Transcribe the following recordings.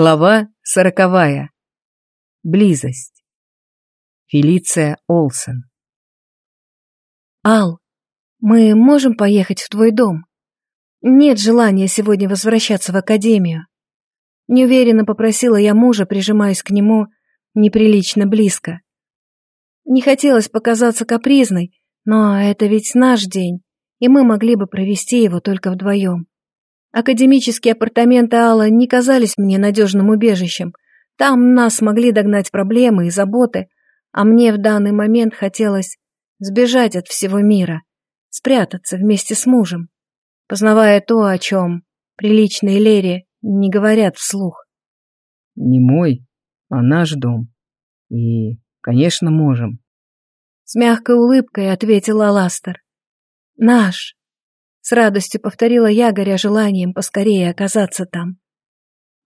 Глава сороковая. Близость. Фелиция Олсен. Ал, мы можем поехать в твой дом? Нет желания сегодня возвращаться в академию. Неуверенно попросила я мужа, прижимаясь к нему неприлично близко. Не хотелось показаться капризной, но это ведь наш день, и мы могли бы провести его только вдвоем. Академические апартаменты Алла не казались мне надежным убежищем. Там нас могли догнать проблемы и заботы, а мне в данный момент хотелось сбежать от всего мира, спрятаться вместе с мужем, познавая то, о чем приличные Лере не говорят вслух. Не мой, а наш дом. И, конечно, можем. С мягкой улыбкой ответила Ластер. Наш. С радостью повторила я, горя желанием поскорее оказаться там.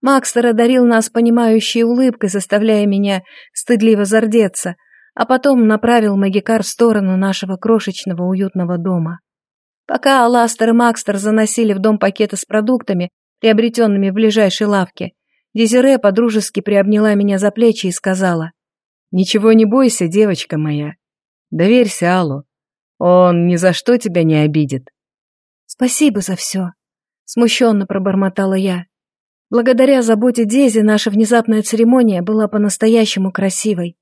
Макстер одарил нас понимающей улыбкой, заставляя меня стыдливо зардеться, а потом направил Магикар в сторону нашего крошечного уютного дома. Пока Аластер и Макстер заносили в дом пакеты с продуктами, приобретенными в ближайшей лавке, Дезире подружески приобняла меня за плечи и сказала, «Ничего не бойся, девочка моя. Доверься Аллу. Он ни за что тебя не обидит. «Спасибо за все», — смущенно пробормотала я. Благодаря заботе Дези наша внезапная церемония была по-настоящему красивой.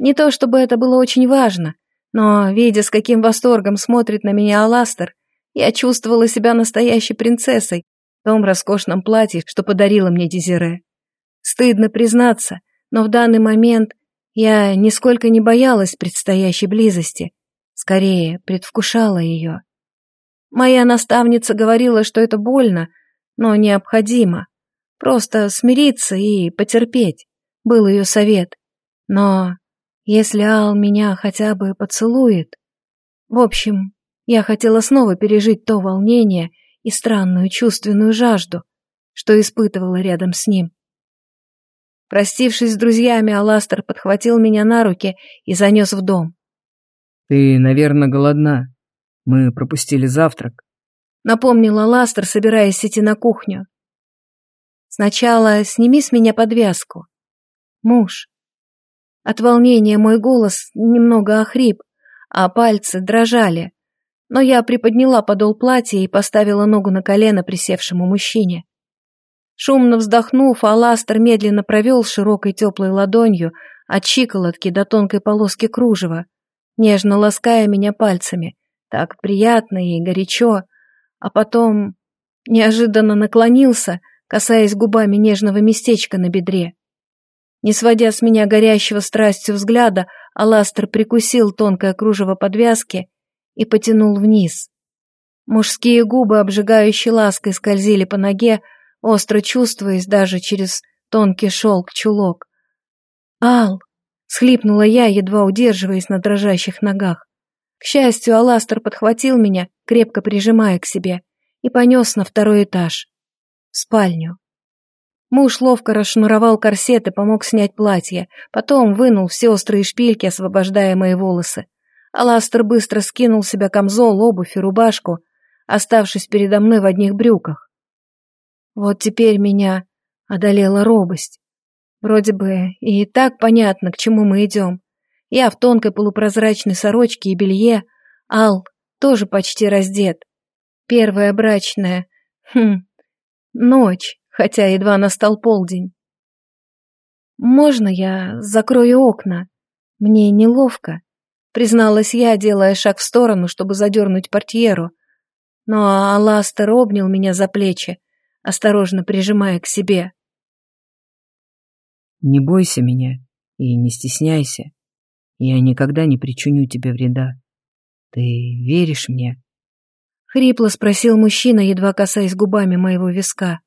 Не то чтобы это было очень важно, но, видя, с каким восторгом смотрит на меня Аластер, я чувствовала себя настоящей принцессой в том роскошном платье, что подарила мне Дезире. Стыдно признаться, но в данный момент я нисколько не боялась предстоящей близости, скорее предвкушала ее. Моя наставница говорила, что это больно, но необходимо. Просто смириться и потерпеть, был ее совет. Но если Ал меня хотя бы поцелует... В общем, я хотела снова пережить то волнение и странную чувственную жажду, что испытывала рядом с ним. Простившись с друзьями, Аластер подхватил меня на руки и занес в дом. «Ты, наверное, голодна», мы пропустили завтрак. Напомнила Ластер, собираясь идти на кухню. Сначала сними с меня подвязку. Муж. От волнения мой голос немного охрип, а пальцы дрожали. Но я приподняла подол платья и поставила ногу на колено присевшему мужчине. Шумно вздохнув, Аластер медленно провел широкой теплой ладонью от щиколотки до тонкой полоски кружева, нежно лаская меня пальцами, так приятно и горячо, а потом неожиданно наклонился, касаясь губами нежного местечка на бедре. Не сводя с меня горящего страстью взгляда, Аластер прикусил тонкое кружево подвязки и потянул вниз. Мужские губы, обжигающей лаской, скользили по ноге, остро чувствуясь даже через тонкий шелк чулок. «Ал!» — схлипнула я, едва удерживаясь на дрожащих ногах. К счастью, Аластер подхватил меня, крепко прижимая к себе, и понес на второй этаж. В спальню. Муж ловко расшнуровал корсет и помог снять платье, потом вынул все острые шпильки, освобождая мои волосы. Аластер быстро скинул с себя камзол, обувь и рубашку, оставшись передо мной в одних брюках. Вот теперь меня одолела робость. Вроде бы и так понятно, к чему мы идем. Я в тонкой полупрозрачной сорочке и белье, Ал тоже почти раздет. Первая брачная, хм, ночь, хотя едва настал полдень. «Можно я закрою окна? Мне неловко», — призналась я, делая шаг в сторону, чтобы задернуть портьеру. Но Аластер обнял меня за плечи, осторожно прижимая к себе. «Не бойся меня и не стесняйся. Я никогда не причиню тебе вреда. Ты веришь мне?» Хрипло спросил мужчина, едва касаясь губами моего виска.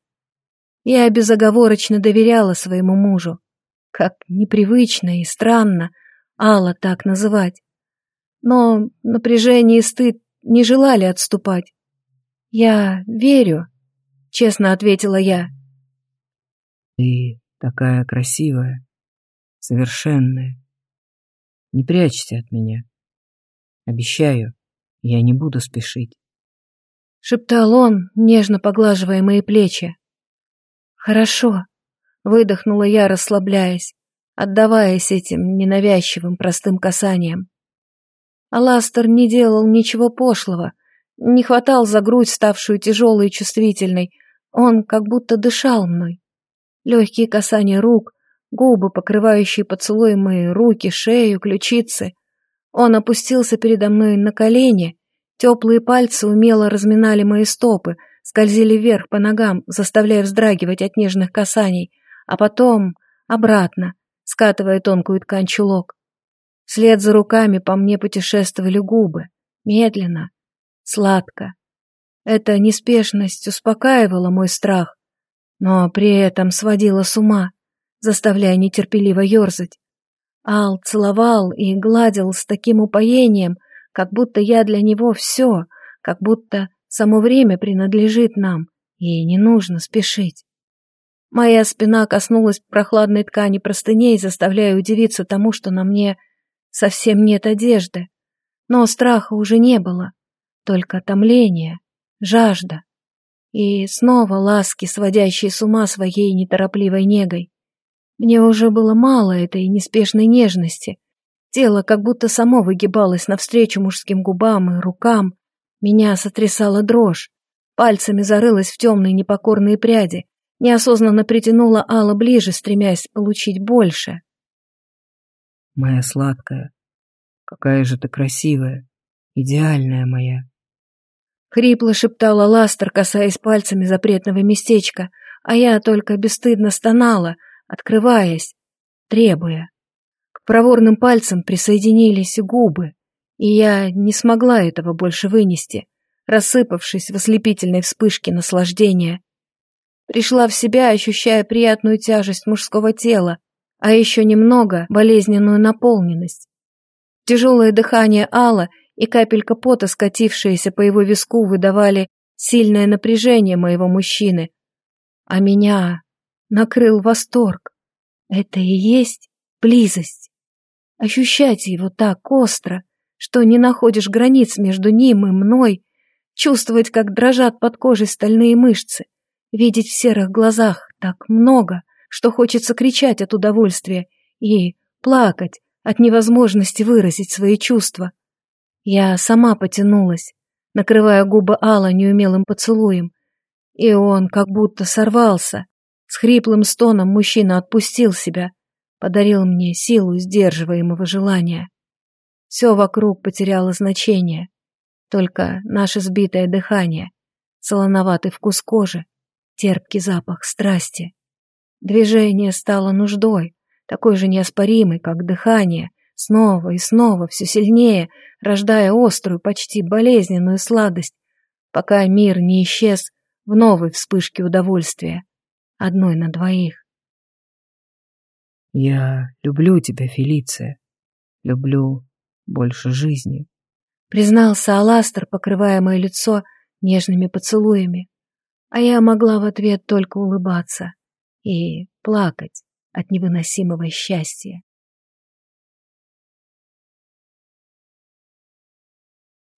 Я безоговорочно доверяла своему мужу. Как непривычно и странно Алла так называть. Но напряжение и стыд не желали отступать. «Я верю», — честно ответила я. «Ты такая красивая, совершенная. Не прячься от меня. Обещаю, я не буду спешить. Шептал он, нежно поглаживая мои плечи. Хорошо. Выдохнула я, расслабляясь, отдаваясь этим ненавязчивым простым касаниям. Аластер не делал ничего пошлого, не хватал за грудь, ставшую тяжелой и чувствительной. Он как будто дышал мной. Легкие касания рук, губы, покрывающие поцелуй мои руки, шею, ключицы. Он опустился передо мной на колени, теплые пальцы умело разминали мои стопы, скользили вверх по ногам, заставляя вздрагивать от нежных касаний, а потом обратно, скатывая тонкую ткань чулок. Вслед за руками по мне путешествовали губы, медленно, сладко. Эта неспешность успокаивала мой страх, но при этом сводила с ума, заставляя нетерпеливо ерзать. Ал целовал и гладил с таким упоением, как будто я для него все, как будто само время принадлежит нам, и не нужно спешить. Моя спина коснулась прохладной ткани простыней, заставляя удивиться тому, что на мне совсем нет одежды. Но страха уже не было, только томление, жажда и снова ласки, сводящие с ума своей неторопливой негой. Мне уже было мало этой неспешной нежности. Тело как будто само выгибалось навстречу мужским губам и рукам. Меня сотрясала дрожь. Пальцами зарылась в темные непокорные пряди. Неосознанно притянула Алла ближе, стремясь получить больше моя сладкая. Какая же ты красивая, идеальная моя. Хрипло шептала Ластер, касаясь пальцами запретного местечка, а я только бесстыдно стонала, открываясь, требуя. К проворным пальцам присоединились губы, и я не смогла этого больше вынести, рассыпавшись в ослепительной вспышке наслаждения. Пришла в себя, ощущая приятную тяжесть мужского тела, а еще немного болезненную наполненность. Тяжелое дыхание Алла и капелька пота, скатившаяся по его виску, выдавали сильное напряжение моего мужчины. А меня накрыл восторг. Это и есть близость. Ощущать его так остро, что не находишь границ между ним и мной, чувствовать, как дрожат под кожей стальные мышцы, видеть в серых глазах так много — что хочется кричать от удовольствия и плакать от невозможности выразить свои чувства. Я сама потянулась, накрывая губы Алла неумелым поцелуем, и он как будто сорвался. С хриплым стоном мужчина отпустил себя, подарил мне силу сдерживаемого желания. Все вокруг потеряло значение, только наше сбитое дыхание, солоноватый вкус кожи, терпкий запах страсти. Движение стало нуждой, такой же неоспоримой, как дыхание, снова и снова, все сильнее, рождая острую, почти болезненную сладость, пока мир не исчез в новой вспышке удовольствия, одной на двоих. «Я люблю тебя, Фелиция, люблю больше жизни», признался Аластер, покрывая мое лицо нежными поцелуями, а я могла в ответ только улыбаться и плакать от невыносимого счастья.